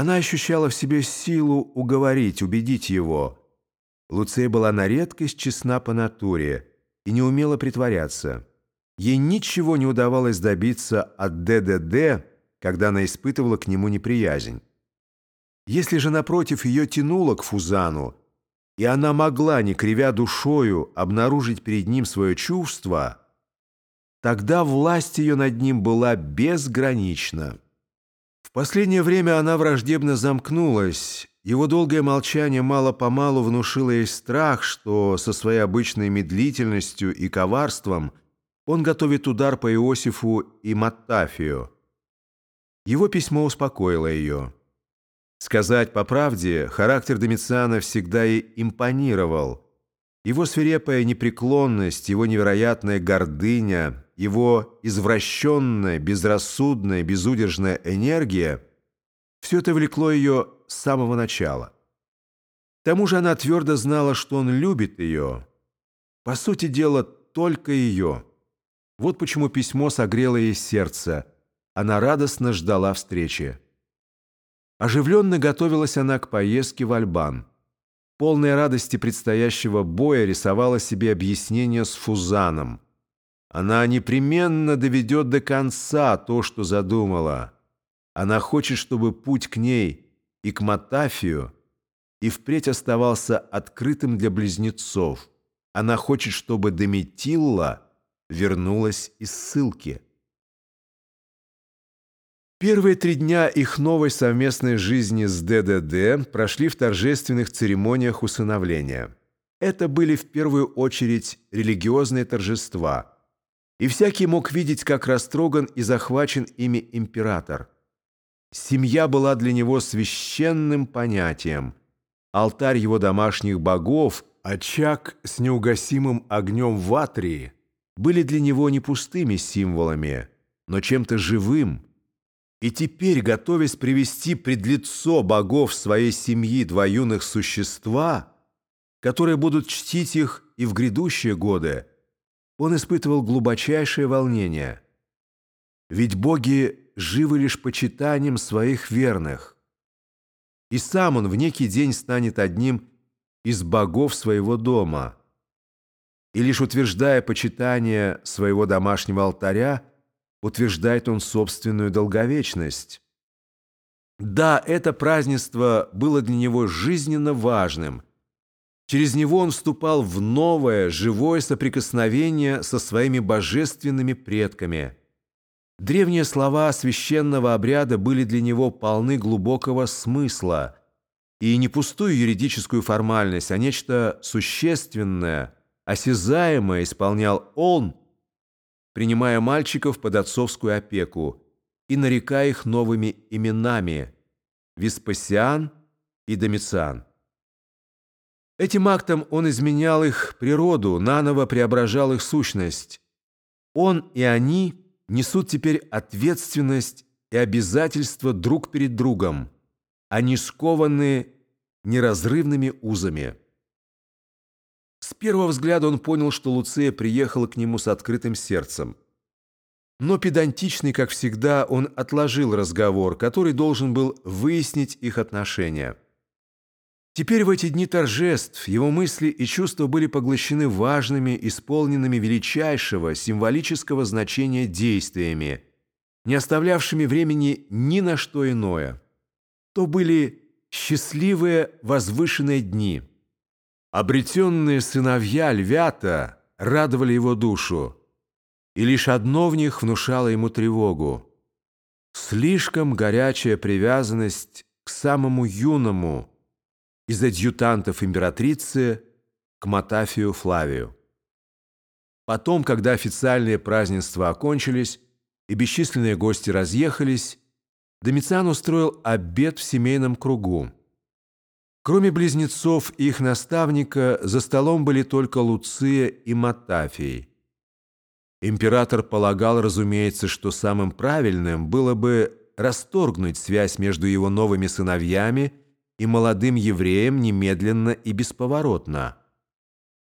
Она ощущала в себе силу уговорить, убедить его. Луция была на редкость честна по натуре и не умела притворяться. Ей ничего не удавалось добиться от ДДД, когда она испытывала к нему неприязнь. Если же, напротив, ее тянуло к Фузану, и она могла, не кривя душою, обнаружить перед ним свое чувство, тогда власть ее над ним была безгранична. Последнее время она враждебно замкнулась. Его долгое молчание мало-помалу внушило ей страх, что со своей обычной медлительностью и коварством он готовит удар по Иосифу и Маттафию. Его письмо успокоило ее. Сказать по правде, характер Домициана всегда и импонировал. Его свирепая непреклонность, его невероятная гордыня, его извращенная, безрассудная, безудержная энергия – все это влекло ее с самого начала. К тому же она твердо знала, что он любит ее. По сути дела, только ее. Вот почему письмо согрело ей сердце. Она радостно ждала встречи. Оживленно готовилась она к поездке в Альбан. Полная радости предстоящего боя рисовала себе объяснение с Фузаном. Она непременно доведет до конца то, что задумала. Она хочет, чтобы путь к ней и к Матафию и впредь оставался открытым для близнецов. Она хочет, чтобы Дометилла вернулась из ссылки. Первые три дня их новой совместной жизни с ДДД прошли в торжественных церемониях усыновления. Это были в первую очередь религиозные торжества, и всякий мог видеть, как растроган и захвачен ими император. Семья была для него священным понятием. Алтарь его домашних богов, очаг с неугасимым огнем в атрии были для него не пустыми символами, но чем-то живым – и теперь, готовясь привести пред лицо богов своей семьи два юных существа, которые будут чтить их и в грядущие годы, он испытывал глубочайшее волнение. Ведь боги живы лишь почитанием своих верных. И сам он в некий день станет одним из богов своего дома. И лишь утверждая почитание своего домашнего алтаря, утверждает он собственную долговечность. Да, это празднество было для него жизненно важным. Через него он вступал в новое, живое соприкосновение со своими божественными предками. Древние слова священного обряда были для него полны глубокого смысла, и не пустую юридическую формальность, а нечто существенное, осязаемое исполнял он – принимая мальчиков под отцовскую опеку и нарекая их новыми именами Веспасиан и Домициан. Этим актом он изменял их природу, наново преображал их сущность. Он и они несут теперь ответственность и обязательства друг перед другом. Они скованы неразрывными узами. С первого взгляда он понял, что Луция приехала к нему с открытым сердцем. Но педантичный, как всегда, он отложил разговор, который должен был выяснить их отношения. Теперь в эти дни торжеств его мысли и чувства были поглощены важными, исполненными величайшего символического значения действиями, не оставлявшими времени ни на что иное. То были счастливые возвышенные дни – Обретенные сыновья львята радовали его душу, и лишь одно в них внушало ему тревогу. Слишком горячая привязанность к самому юному из адъютантов императрицы к Матафию Флавию. Потом, когда официальные празднества окончились и бесчисленные гости разъехались, Домициан устроил обед в семейном кругу. Кроме близнецов и их наставника, за столом были только Луция и Матафий. Император полагал, разумеется, что самым правильным было бы расторгнуть связь между его новыми сыновьями и молодым евреем немедленно и бесповоротно –